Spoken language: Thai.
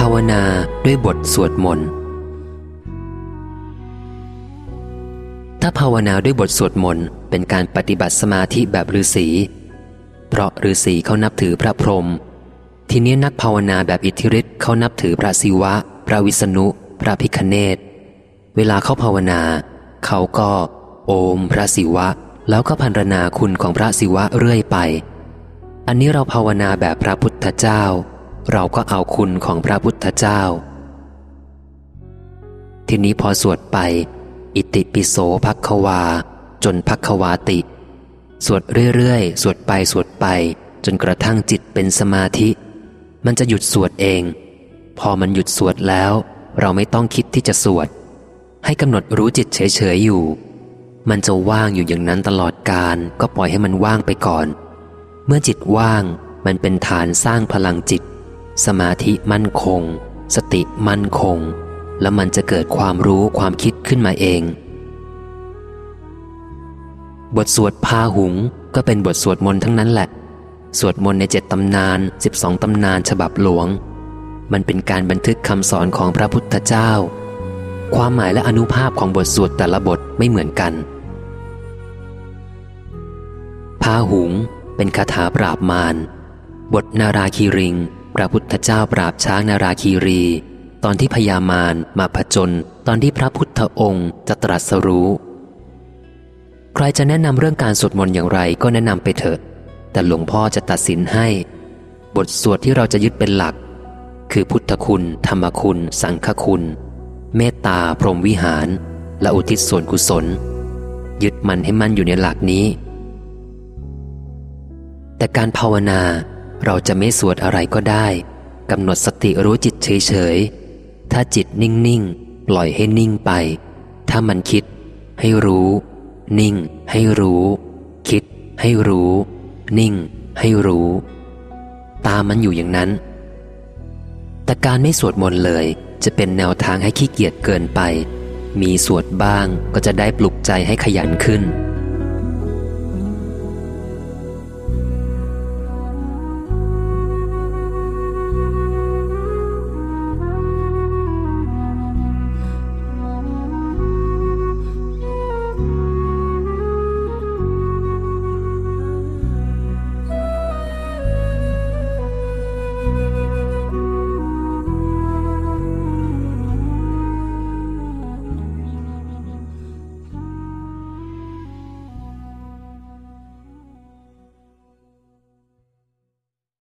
ภาวนาด้วยบทสวดมนต์ถ้าภาวนาด้วยบทสวดมนต์เป็นการปฏิบัติสมาธิแบบฤาษีเพราะฤาษีเขานับถือพระพรหมทีนี้นักภาวนาแบบอิทธิฤทธิ์เขานับถือพระศิวะ พระวิษณุ พระพิคเนตเวลาเขาภาวนา เขาก็ โอมพระศิวะ แล้วก็พันรนาคุณของพระศิวะเรื่อยไป อันนี้เราภาวนาแบบพระพุทธเจ้า เราก็เอาคุณของพระพุทธเจ้า ทีนี้พอสวดไป อิติปิโสภักควา จนภักควาติ สวดเรื่อยๆ สวดไปสวดไป จนกระทั่งจิตเป็นสมาธิ มันจะหยุดสวดเอง พอมันหยุดสวดแล้ว เราไม่ต้องคิดที่จะสวด ให้กำหนดรู้จิตเฉยๆอยู่ มันจะว่างอยู่อย่างนั้นตลอดการก็ปล่อยให้มันว่างไปก่อน เมื่อจิตว่างมันเป็นฐานสร้างพลังจิต สมาธิมั่นคง สติมั่นคง แล้วมันจะเกิดความรู้ความคิดขึ้นมาเอง บทสวดพาหุงก็เป็นบทสวดมนต์ทั้งนั้นแหละ สวดมนต์ในเจ็ดตำนาน 12 ตำนานฉบับหลวง มันเป็นการบันทึกคำสอนของพระพุทธเจ้า ความหมายและอนุภาพของบทสวดแต่ละบทไม่เหมือนกันพาหุงเป็นคาถาปราบมาร บทนาราคีริง พระพุทธเจ้าปราบช้างนาราคีรี ตอนที่พญามารมาผจญตอนที่พระพุทธองค์จะตรัสรู้ ใครจะแนะนำเรื่องการสวดมนต์อย่างไรก็แนะนำไปเถอะ แต่หลวงพ่อจะตัดสินให้ บทสวดที่เราจะยึดเป็นหลัก คือพุทธคุณ ธรรมคุณ สังฆคุณ เมตตา พรหมวิหาร และอุทิศส่วนกุศล ยึดมันให้มันอยู่ในหลักนี้ แต่การภาวนา เราจะไม่สวดอะไรก็ได้กำหนดสติรู้จิตเฉยๆ ถ้าจิตนิ่งๆ ปล่อยให้นิ่งไป ถ้ามันคิด ให้รู้ นิ่ง ให้รู้ คิด ให้รู้ นิ่ง ให้รู้ ตามมันอยู่อย่างนั้น แต่การไม่สวดมนต์เลยจะเป็นแนวทางให้ขี้เกียจเกินไป มีสวดบ้างก็จะได้ปลุกใจให้ขยันขึ้น